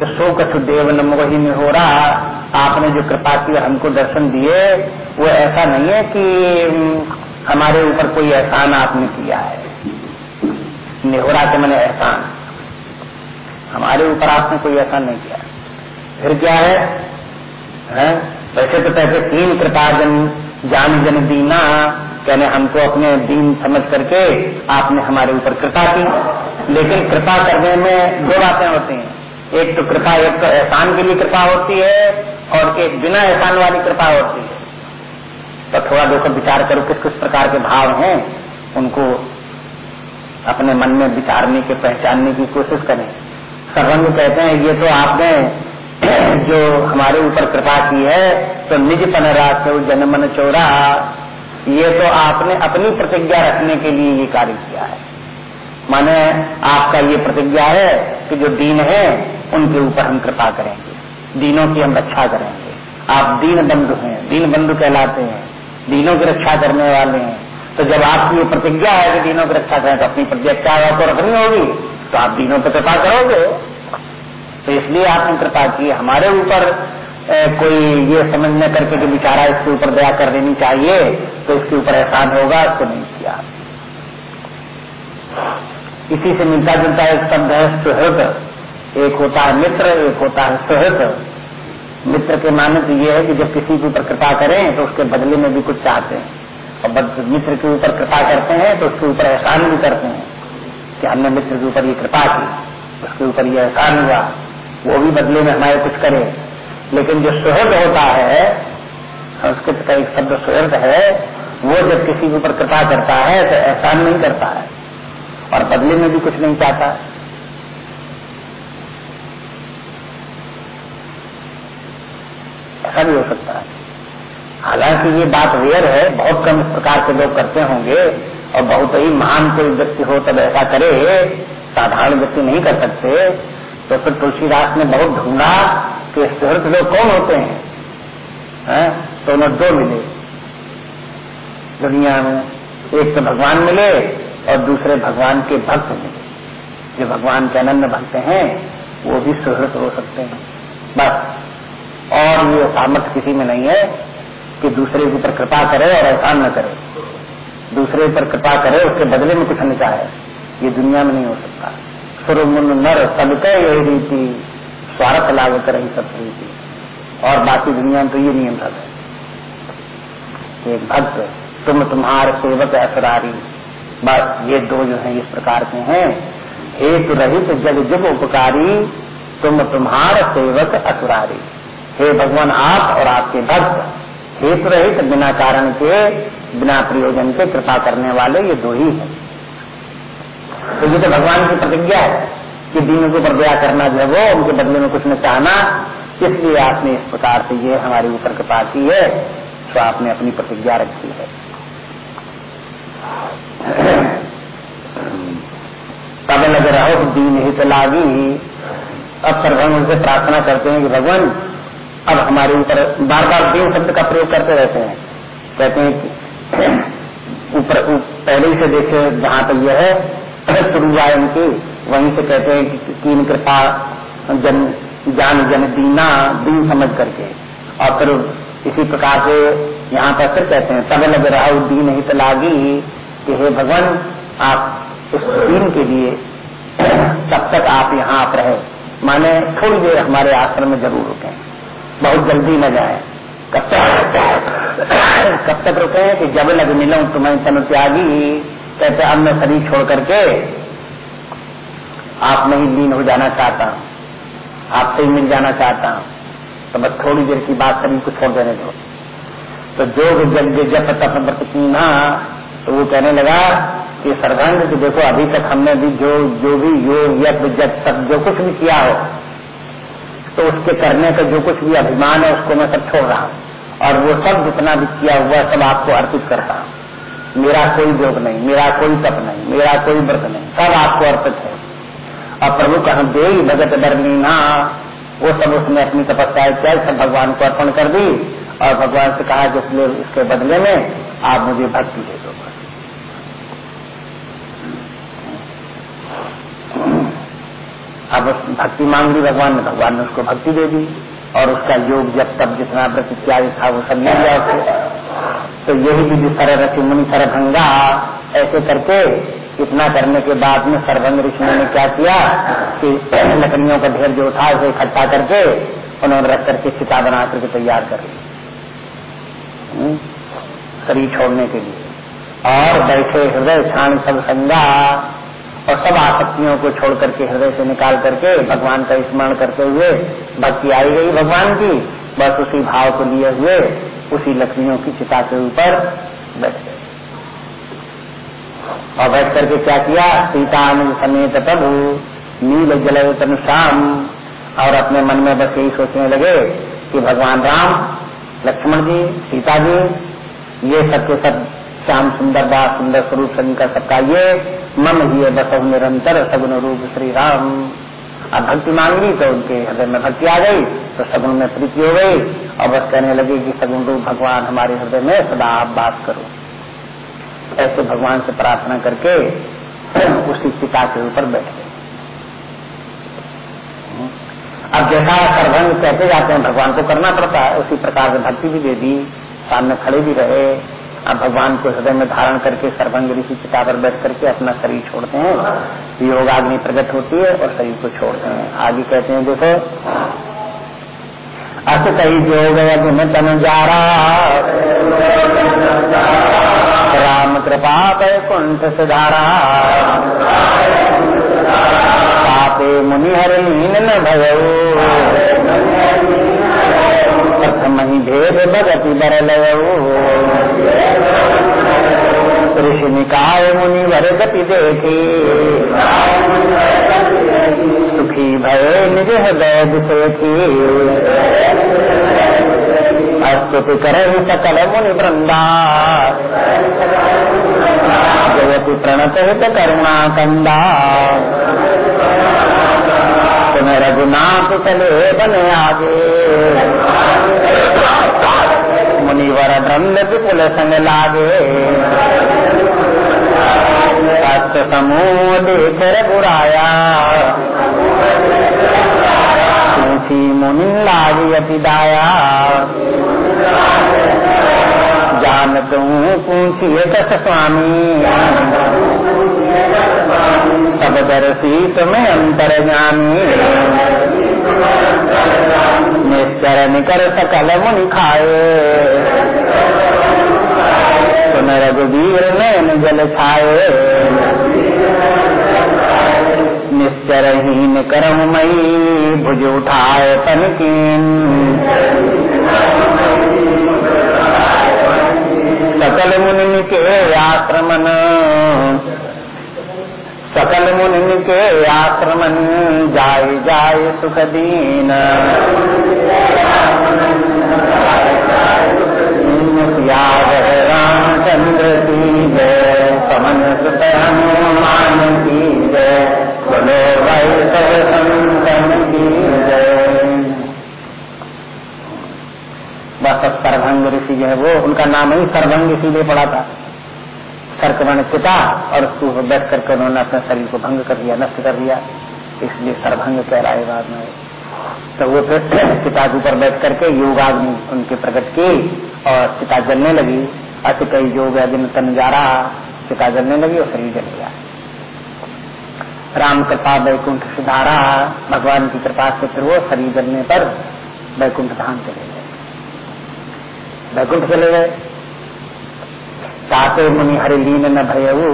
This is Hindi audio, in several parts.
तो शोक सुदेव न मोही में हो रहा। आपने जो कृपा की हमको दर्शन दिए वो ऐसा नहीं है कि हमारे ऊपर कोई एहसान आपने किया है। निहोरा के मैंने एहसान। हमारे ऊपर आपने कोई एहसान नहीं किया। फिर क्या है, है? वैसे तो कहते तीन कृपा जन जान जन दीना कहने हमको अपने दीन समझ करके आपने हमारे ऊपर कृपा की। लेकिन कृपा करने में दो बातें होती हैं। एक तो कृपा, एक तो एहसान के लिए कृपा होती है और एक बिना एहसान वाली कृपा होती है। तो थोड़ा देखो, विचार करो किस किस प्रकार के भाव हैं। उनको अपने मन में विचारने के, पहचानने की कोशिश करें। सर्वंग कहते हैं, ये तो आपने जो हमारे ऊपर कृपा की है तो निज पन राख जनमन चोरा, ये तो आपने अपनी प्रतिज्ञा रखने के लिए ये कार्य किया है। माने आपका ये प्रतिज्ञा है कि जो दीन है उनके ऊपर हम कृपा करेंगे। दीनों की हम रक्षा करेंगे। आप दीन बंधु हैं दीन बंधु कहलाते हैं, दीनों की रक्षा करने वाले हैं। तो जब आपकी प्रतिज्ञा है कि दीनों की रक्षा करें तो अपनी प्रतिज्ञा आपको रखनी होगी। तो आप दीनों पर कृपा करोगे। तो इसलिए आपने कृपा की। हमारे ऊपर कोई ये समझ न करके कि बेचारा इसके ऊपर दया कर देनी चाहिए तो इसके ऊपर एहसान होगा, इसको नहीं किया। इसी से मिलता जुलता एक शब्द है। सुहृत एक होता है मित्र, एक होता है सुहृत मित्र के माने तो ये है कि जब किसी के ऊपर कृपा करें तो उसके बदले में भी कुछ चाहते हैं। और मित्र के ऊपर कृपा करते हैं तो उसके ऊपर एहसान भी करते हैं कि हमने मित्र के ऊपर ये कृपा की, उसके ऊपर ये एहसान हुआ, वो भी बदले में हमारे कुछ करे। लेकिन जो सुहृद होता है, संस्कृत का एक शब्द सुहृद है, वो जब किसी के ऊपर कृपा करता है तो एहसान नहीं करता है। और बदले में भी कुछ नहीं चाहता। ऐसा भी हो सकता है। हालाँकि ये बात रेयर है, बहुत कम इस प्रकार के लोग करते होंगे और बहुत ही महान कोई व्यक्ति हो तब ऐसा करे, साधारण व्यक्ति नहीं कर सकते। तो फिर तुलसीदास ने बहुत ढूंढा कि सुहृत लोग कौन होते हैं, है? तो उन्हें दो मिले। दुनिया में एक तो भगवान मिले और दूसरे भगवान के भक्त मिले। जो भगवान के अनन्य भक्त हैं, वो भी सुहृत हो सकते हैं। बस। और ये सामर्थ्य किसी में नहीं है कि दूसरे के ऊपर कृपा करे और एहसान न करे। दूसरे पर कृपा करे, उसके बदले में कुछ न चाहे ये दुनिया में नहीं हो सकता। सुरमुन नर सबके यही रीति, स्वार्थ लाभ कर ही सब रीति। और बाकी दुनिया में तो ये नियम सब है एक भक्त, तुम तुम्हार सेवक असरारी। बस ये दो जो है, इस प्रकार के हैं। हेतु रहित जग जुग उपकारी, तुम तुम्हार सेवक असुरारी। हे भगवान, आप और आपके भक्त हेतु रहित बिना कारण के, बिना प्रयोजन के कृपा करने वाले ये दो ही है। तो ये तो भगवान की प्रतिज्ञा है कि दीनों के ऊपर दया करना जो है वो, उनके बदले में कुछ न चाहना। इसलिए आपने इस प्रकार से ये हमारे ऊपर कृपा की है तो आपने अपनी प्रतिज्ञा रखी है। तब लग रहो दीन हित लागी। अब सर्वम उनसे प्रार्थना करते हैं कि भगवान अब हमारे ऊपर बार बार दीन शब्द का प्रयोग करते रहते हैं। कहते हैं ऊपर पहले से देखे जहाँ तक यह है शुरुआत उनकी। वहीं से कहते हैं कि तीन कृपा, जन जान जन, दीना, दीन समझ करके। और फिर इसी प्रकार से यहाँ पर फिर कहते हैं तब लग रहा दीन हित लागी कि हे भगवान, आप इस दिन के लिए तब तक आप यहाँ आप रहे। माने थोड़ी देर हमारे आश्रम में ज़रूर रुके। बहुत जल्दी न जाए। कब तक कब तक रुके कि जब लग मिलो तुम्हें तन त्यागी कहते, अब मैं शरीर छोड़ करके आप नहीं लीन हो जाना चाहता हूँ। आपसे ही मिल जाना चाहता हूँ। तो बस थोड़ी देर की बात शरीर को छोड़ देने दो। तो जो जब जब तप व्रत तो वो कहने लगा कि सर्वांग देखो, अभी तक हमने भी जो जो भी योग यज्ञ तक जो कुछ भी किया हो तो उसके करने का जो कुछ भी अभिमान है, उसको मैं सब छोड़ रहा हूँ। और वो सब जितना भी किया हुआ, सब आपको अर्पित करता हूँ। मेरा कोई योग नहीं, मेरा कोई तप नहीं, मेरा कोई व्रत नहीं, सब आपको अर्पित है। और प्रभु कहा दे भगत बरमीना वो सब उसने अपनी तपस्या क्या सब भगवान को अर्पण कर दी? और भगवान से कहा कि इसलिए इसके बदले में आप मुझे भक्ति दे दो। अब भक्ति मांग ली भगवान ने भगवान ने उसको भक्ति दे दी और उसका योग जब तब जितना व्रत इत्यादि था वो सब मिल गया तो यही विधि सररथी मुनि सरभंगा ऐसे करके इतना करने के बाद में सरभंग ऋषि ने क्या किया कि लकड़ियों का ढेर जो उठा उसे इकट्ठा करके उन्होंने रख करके चिता बना करके तैयार कर ली। हम्म, शरीर छोड़ने के लिए। और बैठे हृदय क्षण सब संगा और सब आसक्तियों को छोड़ करके, हृदय से निकाल करके, भगवान का स्मरण करते हुए भक्ति आई गई भगवान की। बस उसी भाव को लिए हुए, उसी लक्ष्मियों की चिता के ऊपर बैठ गए। और बैठ करके क्या किया? सीतानुज समेत प्रभु, नील जल शाम और अपने मन में बस यही सोचने लगे कि भगवान राम, लक्ष्मण जी, सीता जी, ये सब के सब श्याम सुंदर, दास सुंदर, स्वरूप शंकर सबका ये मन ही बस निरंतर सगुन रूप श्री राम अब भक्ति मांग तो उनके हृदय में भक्ति आ गई तो सगुन में प्रीति हो गई। और बस कहने लगे कि सगुन रूप भगवान हमारे हृदय में सदा आप बात करो। ऐसे भगवान से प्रार्थना करके उसी चिता के ऊपर बैठ। गए अब जैसा सर्वंग कहते जाते हैं, भगवान को करना पड़ता है। उसी प्रकार से भक्ति भी दे दी। सामने खड़े भी रहे। अब भगवान को हृदय में धारण करके सर्वंग ऋषि चिता पर बैठ करके अपना शरीर छोड़ते हैं। योगाग्नि प्रकट होती है और शरीर को छोड़ते हैं। आगे कहते हैं, देखो अस कई योग यज्ञ तन जा राम कृपा कुंठ सुधारा। पापे मुनिहर लीन न भयो। प्रथम ही भेद भगति बर ऋषि निकाय मुनि वर गति देखी सुखी भय निज हृदय दिशेखी स्तुति कर सकल मुनि वृंदा जयति प्रणत हित करुणा कंदा रघुनाथ चले बने आगे। मुनिवर दंड विपुल संग लागे। अस्त समूह देख रघुराया। मुनि लागी अति दाया जान तू पूछिए दस स्वामी। सब दर्शी तुम्हें ज्ञानी निश्चर निकर सकल मुनि खाए तुम रघुवीर नैन जल छाए निश्चरहीन करम मई भुज उठाए पनकीन सकल मुनि के आश्रमन सकल मुनि के आश्रमन जाय जाय सुख दीन रामचंद्र की जय। पवन सुत हनुमान की जय। बोलो भाई सब संतन की जय। बस सर्वंग ऋषि जो है वो, उनका नाम ही सर्वंग इसीलिए पड़ा था। सर्कवण चिता और उसको बैठ करके उन्होंने अपने शरीर को भंग कर दिया, नष्ट कर दिया। इसलिए सरभंग कह रहा है बाद में। तो वो फिर के ऊपर बैठ करके योगाग्नि उनके प्रकट की और चिता जलने लगी। अस कई योग दिन तन जा रहा, चिता जलने लगी और शरीर जल गया। राम कृपा वैकुंठ सुधारा भगवान की कृपा से फिर वो शरीर जलने पर वैकुंठ धाम चले गए। वैकुंठ चले गए। ताते मुनि हरि लीन न भयऊ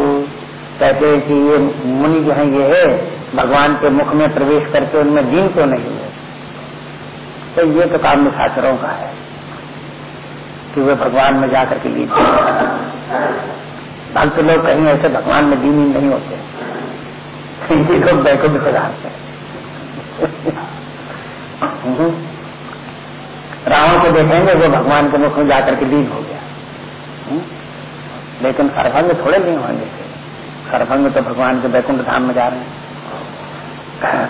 कहते हैं कि ये मुनि जो है, ये है, भगवान के मुख में प्रवेश करके उनमें दीन तो नहीं है। तो ये तो काम निशाचरों का है, कि वे भगवान में जाकर के लीन भक्त लोग कहीं ऐसे भगवान में दीन नहीं होते। ये लोग बैकुंठ से जाते रावण को देखेंगे, वो भगवान के मुख में जाकर के लीन हो गया। लेकिन सर्वंग थोड़े नहीं होंगे। सर्वंग तो भगवान के बैकुंठ धाम में जा रहे हैं।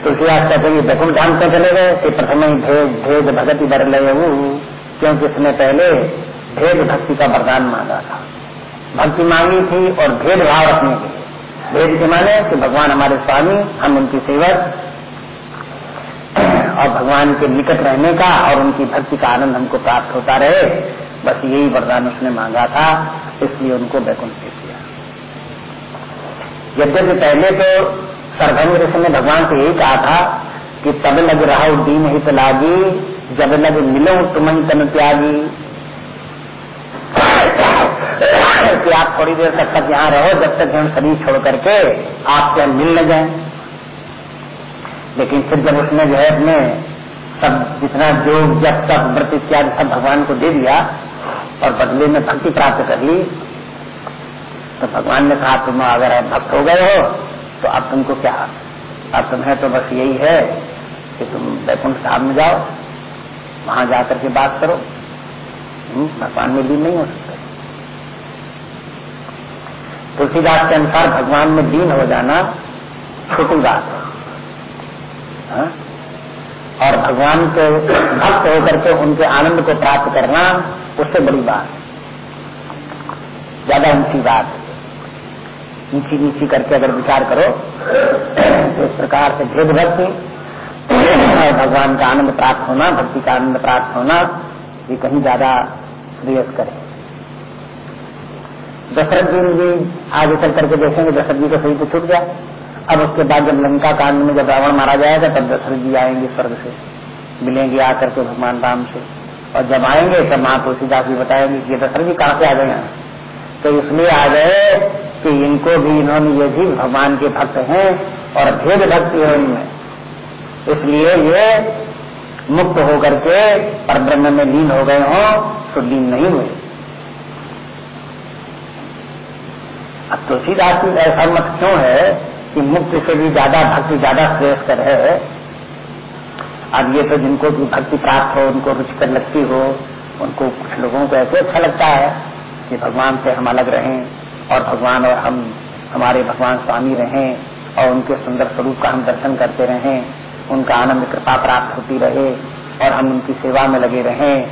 तुलसीदास कहते हैं बैकुंठ धाम क्यों चले गए? कि प्रथम ही भेद भेद भगति बर ले क्योंकि इसने पहले भेद भक्ति का वरदान मांगा था। भक्ति मांगी थी और भेद भाव रखने के भेद के माने कि भगवान हमारे स्वामी, हम उनकी सेवक, और भगवान के निकट रहने का और उनकी भक्ति का आनंद हमको प्राप्त होता रहे। बस यही वरदान उसने मांगा था, इसलिए उनको वैकुंठ दे दिया यद्यपि पहले तो सरभंग ऋषि ने भगवान से यही कहा था कि तब लग रहा दीन हित लागी, जब लग मिलो तुम तन त्यागी। कि आप थोड़ी देर तक तक यहाँ रहो, जब तक हम शरीर छोड़ करके आपसे हम मिल न जाए। लेकिन फिर जब उसने जो है अपने सब जितना जो जब तक व्रत इत्यादि सब भगवान को दे दिया और बदले में भक्ति प्राप्त कर ली। तो भगवान ने कहा तुम अगर भक्त हो गए हो तो अब तुमको क्या? अब तुम्हें तो बस यही है कि तुम वैकुंठ धाम में जाओ वहाँ जाकर के बात करो। हम्म, भगवान में लीन नहीं हो सकते। तुलसीदास के अनुसार भगवान में लीन हो जाना छोटी बात है हाँ? और भगवान के भक्त होकर के उनके आनंद को प्राप्त करना उससे बड़ी बात। ज़्यादा ऊँची बात। नीची नीची करके अगर विचार करो तो इस प्रकार से भेद भक्ति और भगवान का आनंद प्राप्त होना, भक्ति का आनंद प्राप्त होना, ये कहीं ज़्यादा श्रेयस करे। दशरथ जी भी आगे चल करके देखेंगे, दशरथ जी का सही तो छूट गया। अब उसके बाद जब लंका कांड में जब रावण मारा जाएगा, तब दशरथ जी आएँगे स्वर्ग से। मिलेंगे आकर के भगवान राम से। और जब आएँगे, तब माँ तुलसीदास भी बताएँगे कि ये दशरथ जी कहाँ से आ गए हैं। तो इसलिए आ गए कि इनको भी इन्होंने ये भी भगवान के भक्त हैं और भेद भक्ति है इनमें। इसलिए ये मुक्त होकर के पर ब्रह्म में लीन हो गए हों तो लीन नहीं हुए। अब तुलसीदास की ऐसा मत क्यों है कि मुक्त से भी ज़्यादा भक्ति ज़्यादा श्रेष्ठ है? अब ये तो जिनको भक्ति प्राप्त हो, उनको रुचिकर लगती हो, उनको कुछ लोगों को ऐसे अच्छा लगता है कि भगवान से हम अलग रहें और भगवान और हम, हमारे भगवान स्वामी रहें और उनके सुंदर स्वरूप का हम दर्शन करते रहें, उनका आनंद कृपा प्राप्त होती रहे और हम उनकी सेवा में लगे रहें,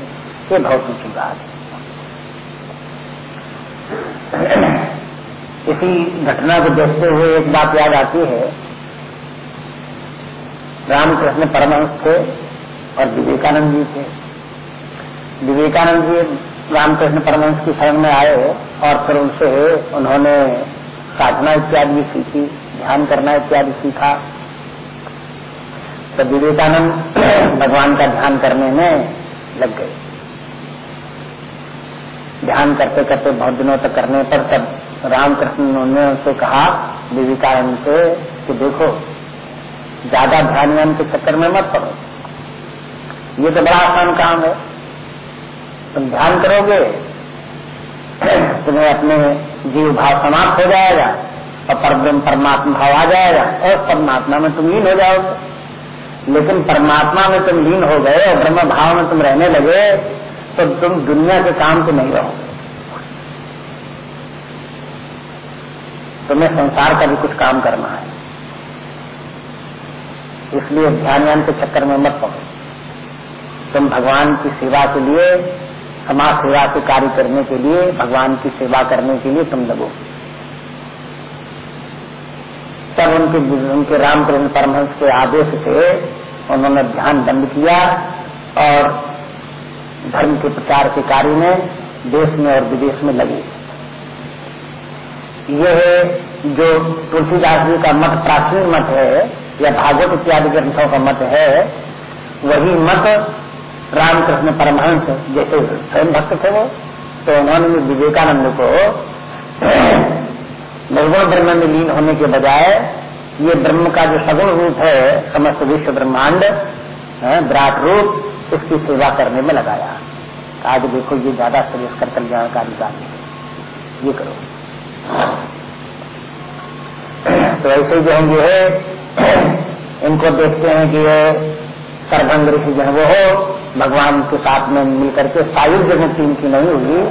ये बहुत ऊँची बात है। इसी घटना को देखते हुए एक बात याद आती है रामकृष्ण परमहंस थे और विवेकानंद जी थे। विवेकानंद जी रामकृष्ण परमहंस की शरण में आए और फिर उनसे उन्होंने साधना इत्यादि भी सीखी, ध्यान करना इत्यादि सीखा। तो विवेकानंद भगवान का ध्यान करने में लग गए। ध्यान करते करते बहुत दिनों तक करने पर तब रामकृष्ण ने उनसे कहा, विवेकानंद से कि देखो ज़्यादा ध्यान व्यान के चक्कर में मत पड़ो। ये तो बड़ा आसान काम है। तुम ध्यान करोगे, तुम्हें अपने जीव भाव समाप्त हो जाएगा और परब्रह्म परमात्मा भाव आ जाएगा और परमात्मा में तुम लीन हो जाओगे। लेकिन परमात्मा में तुम लीन हो गए और ब्रह्म भाव में तुम रहने लगे तो तुम दुनिया के काम से नहीं रहोगे। तुम्हें संसार का भी कुछ काम करना है। इसलिए ध्यान व्यान के चक्कर में मत पड़ो। तुम भगवान की सेवा के लिए समाज सेवा के कार्य करने के लिए, भगवान की सेवा करने के लिए तुम लगो। तब उनके उनके रामकृष्ण परमहंस के आदेश से उन्होंने ध्यान बंद किया और धर्म के प्रचार के कार्य में देश में और विदेश में लगे। यह जो तुलसीदास जी का मत प्राचीन मत है या भागवत इत्यादि ग्रंथों का मत है, वही मत रामकृष्ण परमहंस जैसे स्वयं भक्त थे वो। तो उन्होंने विवेकानंद को निर्गुण ब्रह्म में लीन होने के बजाय ये ब्रह्म का जो सगुण रूप है, समस्त विश्व ब्रह्मांड विराट रूप इसकी सेवा करने में लगाया। आज देखो ये ज़्यादा श्रेष्ठ कल्याणकारी कार्य है। ये करो। तो ऐसे जो हम ये है इनको देखते हैं कि ये सर्वंग ऋषि जो है, वो हो, भगवान के साथ में मिलकर के सायुज मुक्ति इनकी नहीं हुई।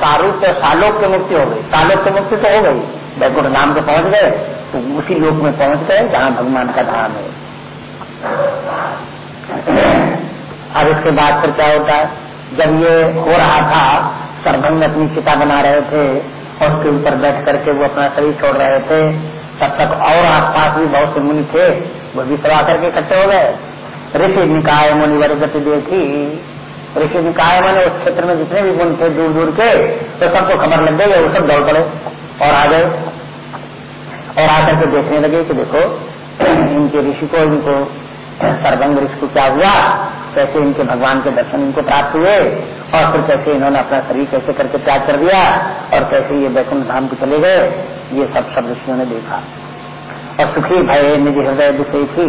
सारूप सालोक की मुक्ति हो गई। सालोक की मुक्ति तो हो गई। बैकुंठ धाम के पहुँच गए तो उसी लोक में पहुँच गए, जहाँ भगवान का धाम है। अब इसके बाद फिर क्या होता है? जब ये हो रहा था सरभंग अपनी चिता बना रहे थे और उसके ऊपर बैठ करके वो अपना शरीर छोड़ रहे थे, तब तक और आसपास भी बहुत से मुनि थे, वो भी सब आकर के इकट्ठे हो गए। ऋषि निकाय मुनिवर गति देखी। ऋषि निकाय मैंने उस क्षेत्र में जितने भी गुण थे दूर दूर के तो सबको खबर लग गई वो सब दौड़ पड़े और आ गए। और आकर के देखने लगे कि देखो, इनके ऋषि को, इनको, सर्वंग ऋषि को क्या हुआ? कैसे इनके भगवान के दर्शन इनको प्राप्त हुए? और फिर कैसे इन्होंने अपना शरीर कैसे करके त्याग कर दिया और कैसे ये वैकुंठ धाम को चले गए, ये सब सब ऋषियों ने देखा। और सुखी भय, निज हृदय विषय थी,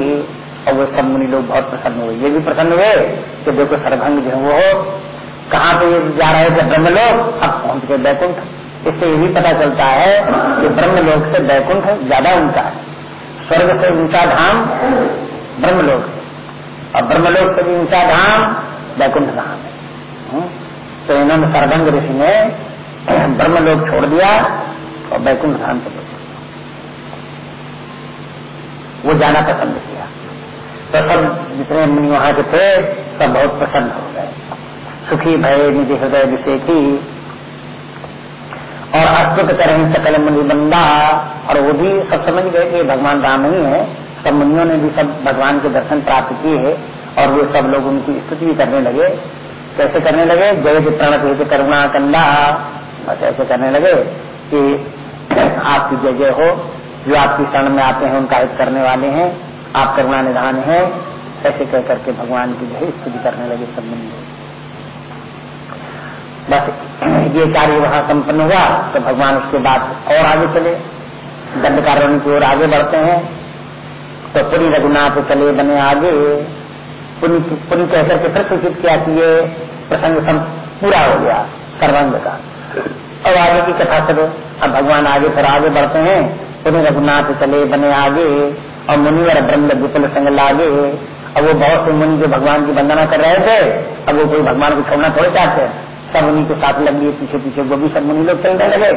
और वो सब मुनि लोग बहुत प्रसन्न हुए। ये भी प्रसन्न हुए कि देखो सरभंग जो वो कहाँ पे जा रहे थे ब्रह्म लोग अब पहुँच गए बैकुंठ। इससे ये भी पता चलता है कि ब्रह्म लोग से बैकुंठ ज़्यादा ऊँचा है। स्वर्ग से ऊँचा धाम ब्रह्म लोग और ब्रह्म लोग से भी ऊँचा धाम, बैकुंठ धाम है? तो इन्होंने सर्वंग ऋषि ने ब्रह्म लोग छोड़ दिया और बैकुंठ धाम चले वो जाना पसंद किया। तो सब जितने मुनि वहाँ के थे, सब बहुत प्रसन्न हो गए। सुखी भय, निधि हृदय विषय की और अस्तुत करें सकल मुनि बंदा। और वो भी सब समझ गए कि भगवान राम ही है। सब मुनियों ने भी सब भगवान के दर्शन प्राप्त किए और वो सब लोग उनकी स्तुति भी करने लगे। कैसे करने लगे? जय प्रणत करुणा कंदा। बस ऐसे करने लगे कि आपकी जय जय हो। जो आपकी शरण में आते हैं, उनका हित करने वाले हैं। आप करुणा निधान है। ऐसे कह करके भगवान की जो स्तुति करने लगे सब मिल बस ये कार्य वहाँ संपन्न हुआ तो भगवान उसके बाद और आगे चले। दंड कारण की ओर आगे बढ़ते हैं। तो पुरी रघुनाथ चले बने आगे। पुण्य पुण्य कह करके फिर सूचित किया कि ये प्रसंग पूरा हो गया, सर्वंग का। अब आगे की कथा चलो अब भगवान आगे फिर आगे बढ़ते हैं। पुण्य रघुनाथ चले, बने आगे, और मुनिवर ब्रह्म विपुल संग लागे। अब वो बहुत से मुनि जो भगवान की वंदना कर रहे थे, अब वो कोई भगवान को छोड़ना थोड़े चाहते हैं। सब उन्हीं के साथ लग लिए पीछे पीछे वो भी सब मुनि लोग चलने लगे।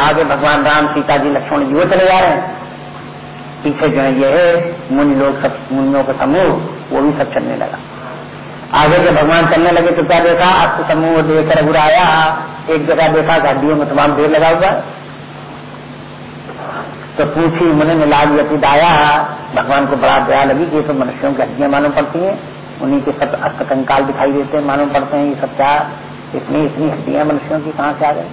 आगे भगवान राम सीता जी लक्ष्मण जी वो चले जा रहे हैं। पीछे जो है, ये है मुनि लोग सब मुनियों का समूह, वो भी सब चलने लगा। आगे जब भगवान चलने लगे तो क्या देखा अस्त समूह देखकर बुराया एक जगह देखा हड्डियों में तमाम ढेर लगा हुआ। तो पूछी, मुनि ने लाग यति दाया। भगवान को बड़ा दया लगी कि तो मनुष्यों की हड्डियाँ मालूम पड़ती हैं। उन्हीं के सब अस्त कंकाल दिखाई देते हैं, मालूम पड़ते हैं, ये सब क्या, इतनी इतनी हड्डियाँ मनुष्यों की कहाँ से आ गई?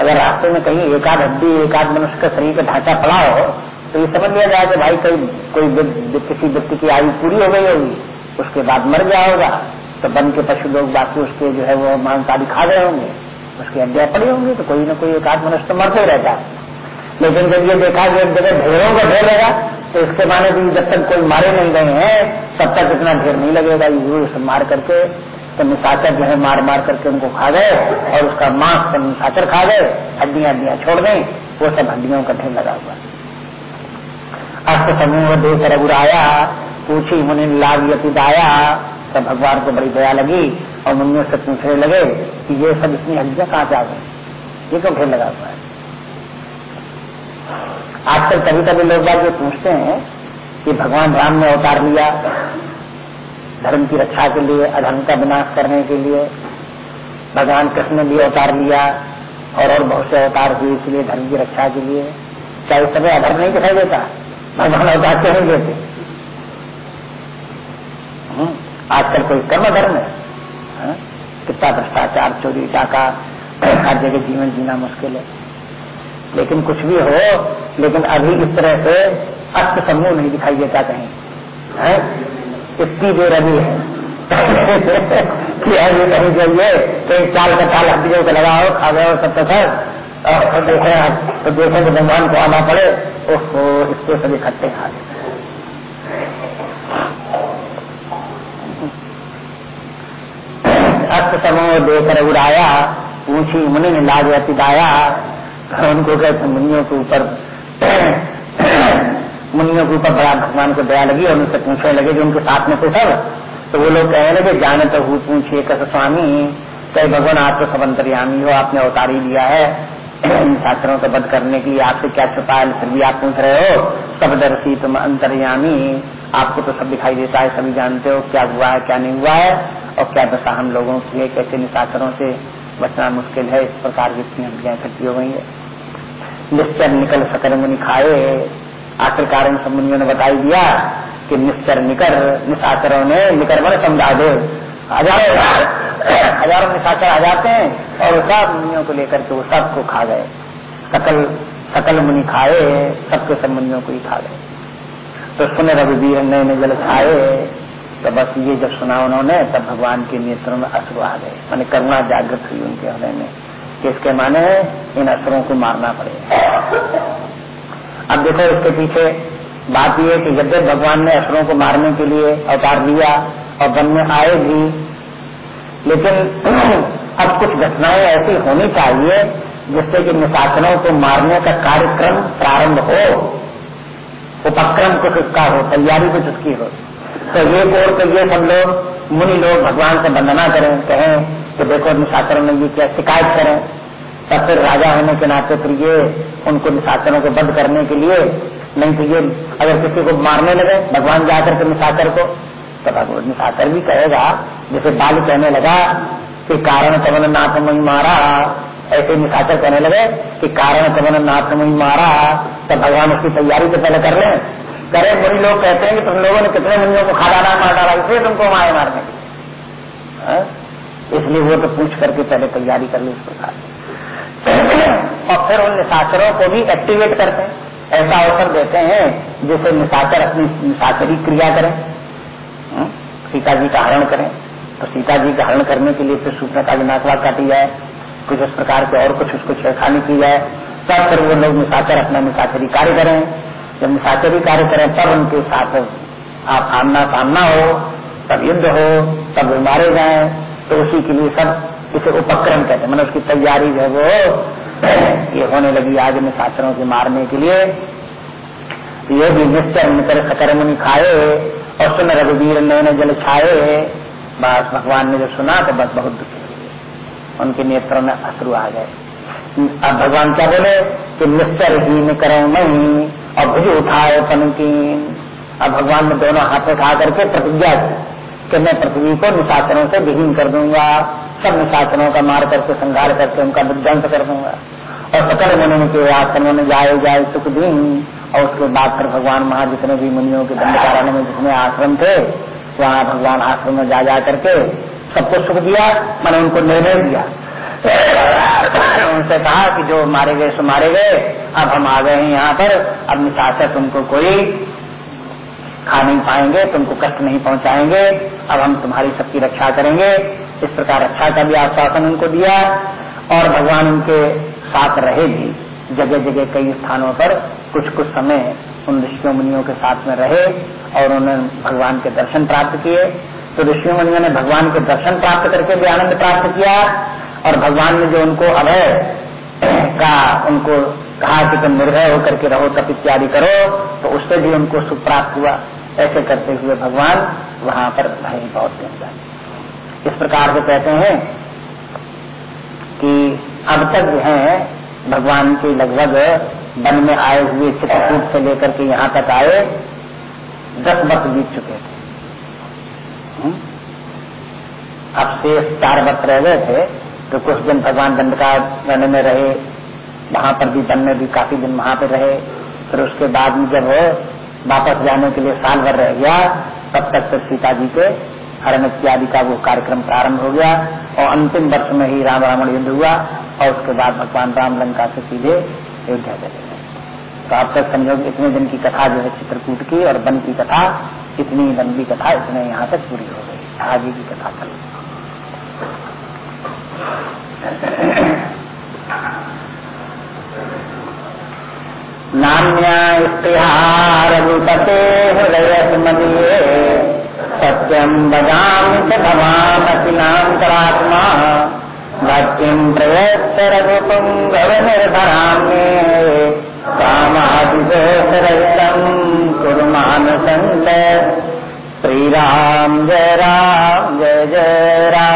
अगर रास्ते में कहीं एक आध हड्डी, एक आध मनुष्य का शरीर का ढांचा पड़ा हो तो ये समझ लिया जाए कि भाई कोई कोई किसी व्यक्ति की आयु पूरी हो गई होगी, उसके बाद मर गया होगा तो बन के पशु लोग बाकी उसके जो है वो मांसाहारी खा गए होंगे, उसकी हड्डियाँ पड़ी होंगी तो कोई ना कोई एक आध मनुष्य तो मरते रहता है। लेकिन जब ये देखा कि एक जगह ढेरों का ढेर लगा तो इसके माने भी जब तक कोई मारे नहीं गए हैं, तब तक इतना ढेर नहीं लगेगा, ये मार करके तो निशाचर जो है मार मार करके उनको खा गए, और उसका मांस तो निशाचर खा गए, हड्डियाँ हड्डियाँ छोड़ गई वो सब हड्डियों का ढेर लगा हुआ अस्त समूह देख रघुराया पूछी मुनि लाभ यति दाया, तब भगवान को बड़ी दया लगी और मुनियों से पूछने लगे कि ये सब इतनी हड्डियाँ कहाँ जा गई ये क्यों ढेर लगा हुआ है। आजकल कभी कभी लोग बात ये पूछते हैं कि भगवान राम ने अवतार लिया, धर्म की रक्षा के लिए, अधर्म का विनाश करने के लिए, भगवान कृष्ण ने भी अवतार लिया और और बहुत से अवतार हुए इसलिए धर्म की रक्षा के लिए। क्या इस समय अधर्म नहीं दिखाई देता? भगवान अवतार क्यों नहीं देते हम्म, आजकल कोई कर्म धर्म है। हाँ? कितना भ्रष्टाचार चोरी डाका हर जगह जीवन जीना मुश्किल है। लेकिन कुछ भी हो लेकिन अभी इस तरह से अस्त समूह नहीं दिखाई देता कहीं। है? इतनी देर अभी है। कि अभी कहीं जाइए कहीं चाल का ताल हड्डियों को लगाओ खा गए सब। तक तो देखे तो देखे तो भगवान को आना पड़े उसको इसको सभी इकट्ठे खा लेते अस्त समूह देकर उड़ाया पूछी मुनि ने लाज अति दाया उनको कहते मुनियों के ऊपर, मुनियों के ऊपर बड़ा भगवान को दया लगी और उनसे पूछने लगे जो उनके साथ में सब? तो वो लोग कहने लगे, जाने तो हूँ पूछिए कस स्वामी कई भगवान, आप तो सब अंतर्यामी हो, आपने अवतारी लिया है छात्रों का वध करने के लिए आपसे क्या छुपा है? फिर भी आप पूछ रहे हो सब दर्शी तुम अंतर्यामी, आपको तो सब दिखाई देता है, सभी जानते हो क्या हुआ है, क्या नहीं हुआ है, और क्या दशा हम लोगों की है, कैसे निशाचरों से बचना मुश्किल है, इस प्रकार की इतनी हड्डियाँ इकट्ठी हो गई है। निश्चय निकल सकर मुनि खाए। आखिरकार मुनियों ने बताई दिया कि निश्चर निकर निशाचरों ने निकर बने समझा दे। हज़ारों हज़ारों निशाचर आ जाते हैं और सब मुनियों को लेकर के वो सबको खा गए। सकल सकल मुनि खाए, सबके सब मुनियों को ही खा गए। तो सुने रघुवीर नए नए जल खाए तो बस ये जब सुना उन्होंने, तब भगवान के नेत्रों में अश्रु आ गए। मैंने करुणा जागृत हुई उनके हृदय में कि इसके माने इन असरों को मारना पड़ेगा अब देखो इसके पीछे बात यह है कि यद्य भगवान ने असरों को मारने के लिए अवतार दिया और वन में आए भी लेकिन अब कुछ घटनाएँ ऐसी होनी चाहिए जिससे कि निशाचनों को मारने का कार्यक्रम प्रारंभ हो, उपक्रम कुछ उसका हो, तैयारी कुछ उसकी हो। तो ये बोल तो ये सब लोग, मुनि लोग भगवान से वंदना करें, कहें कि देखो निशाचरों ने ये क्या शिकायत करें। तब फिर राजा होने के नाते फिर ये उनको निशाचरों को बंद करने के लिए, नहीं तो ये अगर किसी को मारने लगे, भगवान जाकर के निशाचर को तो भगवान निशाचर भी कहेगा। जैसे बाल कहने लगा कि कारण कमल नाथ मई मारा ऐसे निशाचर कहने लगे कि कारण कमल नाथ मई मारा तो भगवान उसकी तैयारी तो पहले कर ले। करे मुनि लोग कहते हैं कि तुम लोगों ने कितने मुनियों को खा डाला मार डाला, इसलिए तुमको मारे मारने हाँ? इसलिए वो तो पूछ करके पहले तैयारी कर ली इस प्रकार और फिर उन निशाचरों को भी एक्टिवेट करते हैं। ऐसा अवसर देते हैं जिसे निशाचर अपनी निशाचरी क्रिया करें? सीता जी का हरण करें। तो सीता जी का हरण करने के लिए फिर सूचना का नाकवा काटी जाए, कुछ इस प्रकार के और कुछ उसको छेड़खानी की जाए, तब फिर वो लोग निशाचर अपना निशाचरी कार्य करें। जब निशाचरी कार्य करें, तब उनके साथ आप आमना सामना हो, तब युद्ध हो, तब मारे जाए। तो उसी के लिए सब इसे उपक्रम कहते हैं। मतलब उसकी तैयारी जो है वो ये होने लगी आज निशाचरों के मारने के लिए। ये भी निश्चर निकर सकर्मणि खाए। और सुन रघुवीर नए जल छाए बस भगवान ने जो सुना तो बस बहुत दुखी उनके नेत्रों में अश्रु आ गए। अब भगवान क्या बोले? कि निश्चर ही निकरो नहीं, और भुज उठाए की अब भगवान ने दोनों हाथ उठा करके प्रतिज्ञा की कि मैं पृथ्वी को निशाचनों से विहीन कर दूँगा। सब निशाचनों का मार करके संघार करके उनका विध्वंस कर दूँगा। और सकल मुनि के आश्रमों में जाए जाए सुख दी और उसके बाद फिर भगवान वहाँ जितने भी मुनियों के दंड में जितने आश्रम थे, वहाँ भगवान आश्रम में जा जा करके सबको सुख दिया, मैंने उनको निर्णय दिया। उनसे कहा कि जो मारे गए, सो मारे गए। अब हम आ गए हैं यहाँ पर। अब निशाचर तुमको कोई खा नहीं पाएँगे, तुमको कष्ट नहीं पहुंचाएँगे। अब हम तुम्हारी सबकी रक्षा करेंगे। इस प्रकार रक्षा का भी आश्वासन उनको दिया। और भगवान उनके साथ रहे भी जगह जगह कई स्थानों पर कुछ कुछ समय उन ऋषियों मुनियों के साथ में रहे और उन्होंने भगवान के दर्शन प्राप्त किए। तो ऋषियों मुनियों ने भगवान के दर्शन प्राप्त करके भी आनंद प्राप्त किया और भगवान ने जो उनको अभय का उनको कहा कि तुम निर्भय होकर के रहो, तप इत्यादि करो तो उससे भी उनको सुख प्राप्त हुआ। ऐसे करते हुए भगवान वहाँ पर रहे बहुत इस प्रकार से कहते हैं कि अब तक जो है, भगवान के लगभग वन में आए हुए चित्रकूट से लेकर के यहाँ तक आए, दस वर्ष बीत चुके थे हम्म? अब से चार वर्ष रह गए थे तो कुछ दिन भगवान दंडका रहने में रहे, वहाँ पर भी वन में भी काफ़ी दिन वहाँ पर रहे, फिर उसके बाद में जब वापस जाने के लिए साल भर रह गया, तब तक फिर सीता जी के हरण इत्यादि का वो कार्यक्रम प्रारंभ हो गया, और अंतिम वर्ष में ही राम रावण युद्ध हुआ और उसके बाद भगवान राम लंका से सीधे अयोध्या चले गए। तो आप तक समझो इतने दिन की कथा जो है चित्रकूट की और वन की कथा, इतनी लंबी कथा, इतने यहाँ तक पूरी हो गई। आगे की कथा चल नान्या स्त्रिहारभूपते हृदयस्मदीये सत्यम बजामि च भवामतिनान्तरात्मा भक्तिं प्रयत्त रघुपुङ्गवनिर्भराम्ये कामादिदोषरहितम् कुरु मानसन्त श्रीराम जय राम जय जय राम।